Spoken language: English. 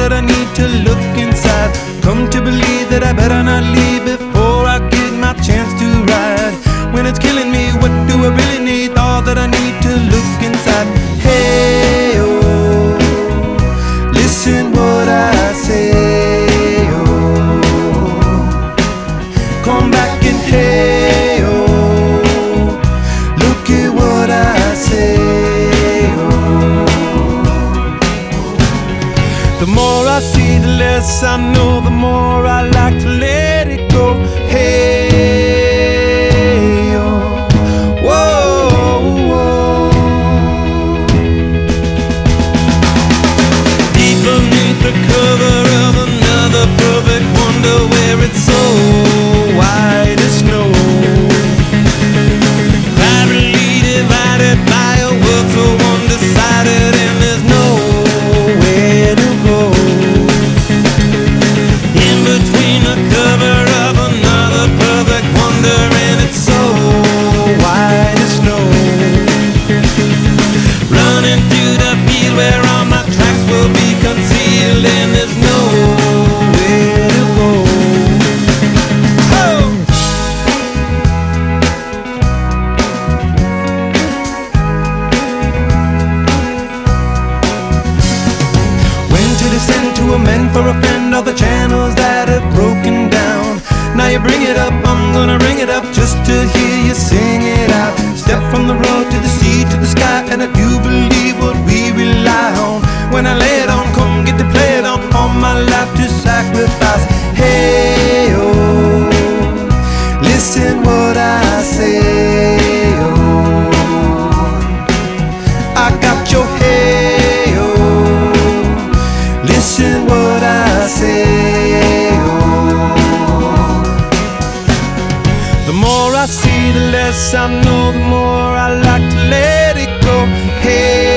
that I need to look inside? Come to believe that I better not leave I know, the more I like to let it go. Hey, Now you bring it up, I'm gonna ring it up just to hear you sing it out. Step from the road to the sea to the sky, and I do believe what we rely on. When I lay it The more I see, the less I know, the more I like to let it go. Hey,